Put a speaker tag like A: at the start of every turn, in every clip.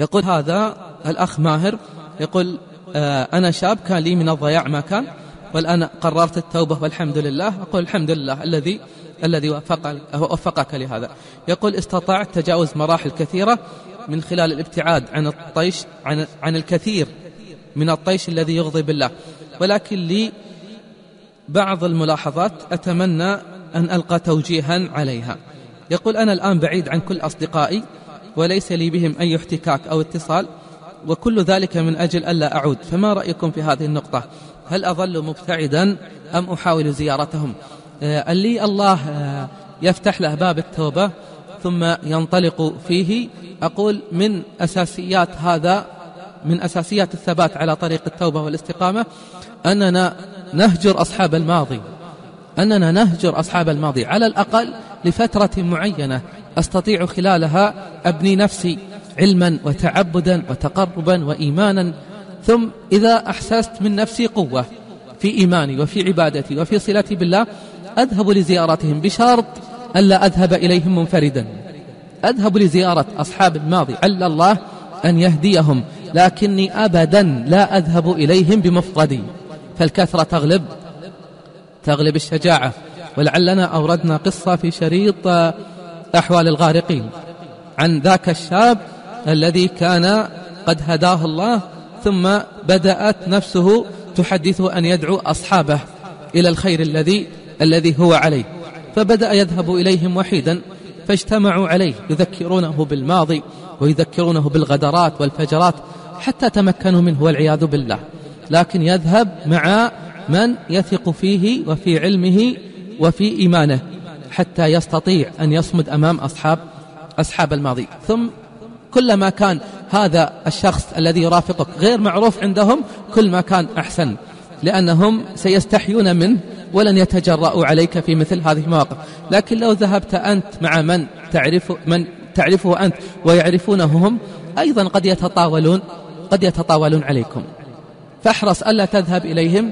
A: يقول هذا الأخ ماهر يقول آه أنا شاب كان لي من الضياع ما كان والآن قررت التوبة والحمد لله. أقول الحمد لله الذي الذي وفق وفقك لهذا. يقول استطعت تجاوز مراحل كثيرة من خلال الابتعاد عن الطيش عن, عن الكثير من الطيش الذي يغضب الله. ولكن لي بعض الملاحظات أتمنى أن ألقى توجيها عليها. يقول أنا الآن بعيد عن كل أصدقائي وليس لي بهم أي احتكاك أو اتصال وكل ذلك من أجل ألا أعود. فما رأيكم في هذه النقطة؟ هل أظل مبتعدا أم أحاول زيارتهم؟ آه، اللي الله آه، يفتح له باب التوبة ثم ينطلق فيه أقول من أساسيات هذا من أساسيات الثبات على طريق التوبة والاستقامة أننا نهجر أصحاب الماضي. أننا نهجر أصحاب الماضي على الأقل لفترة معينة. أستطيع خلالها أبني نفسي علما وتعبدا وتقربا وإيمانا ثم إذا أحسست من نفسي قوة في إيماني وفي عبادتي وفي صلتي بالله أذهب لزيارتهم بشرط ألا أذهب إليهم منفردا. أذهب لزيارة أصحاب الماضي عل الله أن يهديهم لكني أبدا لا أذهب إليهم بمفردي. فالكثرة تغلب تغلب الشجاعة ولعلنا أوردنا قصة في شريط أحوال الغارقين. عن ذاك الشاب الذي كان قد هداه الله ثم بدأت نفسه تحدثه أن يدعو أصحابه إلى الخير الذي الذي هو عليه. فبدأ يذهب إليهم وحيدا فاجتمعوا عليه يذكرونه بالماضي ويذكرونه بالغدرات والفجرات حتى تمكنوا منه والعياذ بالله. لكن يذهب مع من يثق فيه وفي علمه وفي إيمانه. حتى يستطيع أن يصمد أمام أصحاب أصحاب الماضي. ثم كلما كان هذا الشخص الذي يرافقك غير معروف عندهم كل ما كان أحسن. لأنهم سيستحيون منه ولن يتجرأوا عليك في مثل هذه المواقف. لكن لو ذهبت أنت مع من تعرف من تعرفه أنت ويعرفونه هم أيضا قد يتطاولون قد يتطاولون عليكم. فاحرص ألا تذهب إليهم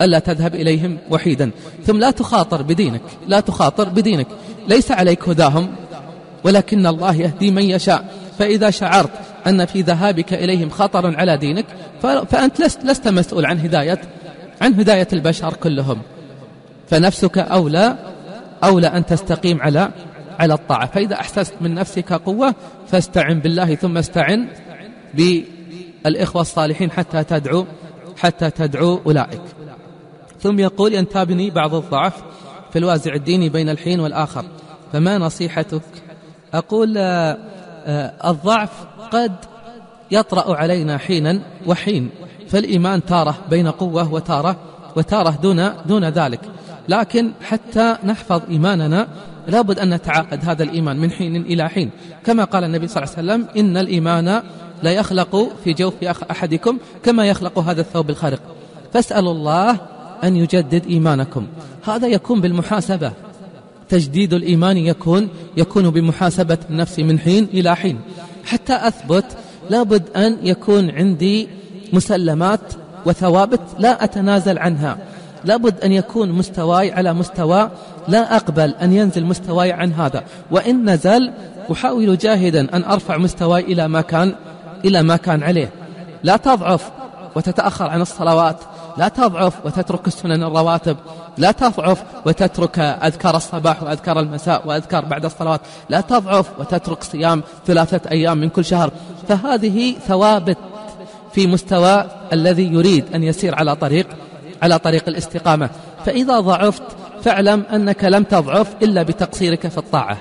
A: ألا تذهب إليهم وحيدا. ثم لا تخاطر بدينك لا تخاطر بدينك. ليس عليك هداهم ولكن الله يهدي من يشاء. فإذا شعرت أن في ذهابك إليهم خطر على دينك فأنت لست, لست مسؤول عن هداية عن هداية البشر كلهم. فنفسك أولى أولى أن تستقيم على على الطاعة. فإذا أحسست من نفسك قوة فاستعن بالله ثم استعن بالإخوة الصالحين حتى تدعو حتى تدعو أولئك. ثم يقول ينتابني بعض الضعف في الوازع الديني بين الحين والآخر. فما نصيحتك؟ أقول آه، آه، الضعف قد يطرأ علينا حينا وحين فالإيمان تارة بين قوة وتارة وتارة دون دون ذلك. لكن حتى نحفظ إيماننا لابد أن نتعاقد هذا الإيمان من حين إلى حين. كما قال النبي صلى الله عليه وسلم إن الإيمان لا يخلق في جوف أحدكم كما يخلق هذا الثوب الخارق. فاسألوا الله أن يجدد إيمانكم. هذا يكون بالمحاسبة. تجديد الإيمان يكون يكون بمحاسبة النفس من حين إلى حين. حتى أثبت لابد أن يكون عندي مسلمات وثوابت لا أتنازل عنها. لابد أن يكون مستواي على مستوى لا أقبل أن ينزل مستواي عن هذا. وإن نزل أحاول جاهدا أن أرفع مستواي إلى ما كان إلى ما كان عليه. لا تضعف وتتأخر عن الصلوات. لا تضعف وتترك السنن الرواتب لا تضعف وتترك أذكار الصباح وأذكار المساء وأذكار بعد الصلوات لا تضعف وتترك صيام ثلاثة أيام من كل شهر. فهذه ثوابت في مستوى الذي يريد أن يسير على طريق على طريق الاستقامة. فإذا ضعفت فاعلم أنك لم تضعف إلا بتقصيرك في الطاعة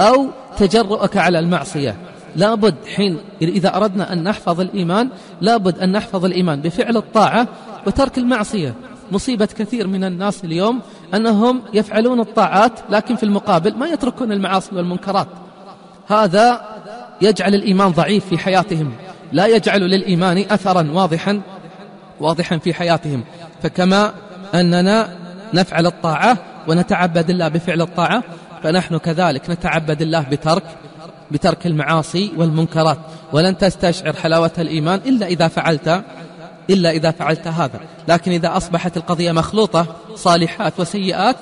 A: أو تجرؤك على المعصية. لابد حين إذا أردنا أن نحفظ الإيمان لابد أن نحفظ الإيمان بفعل الطاعة وترك المعصية. مصيبة كثير من الناس اليوم أنهم يفعلون الطاعات لكن في المقابل ما يتركون المعاصي والمنكرات. هذا يجعل الإيمان ضعيف في حياتهم. لا يجعل للإيمان أثرا واضحا واضحا في حياتهم. فكما أننا نفعل الطاعة ونتعبد الله بفعل الطاعة فنحن كذلك نتعبد الله بترك بترك المعاصي والمنكرات. ولن تستشعر حلاوة الإيمان إلا إذا فعلت إلا إذا فعلت هذا. لكن إذا أصبحت القضية مخلوطة صالحات وسيئات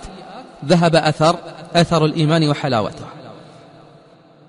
A: ذهب أثر أثر الإيمان وحلاوته.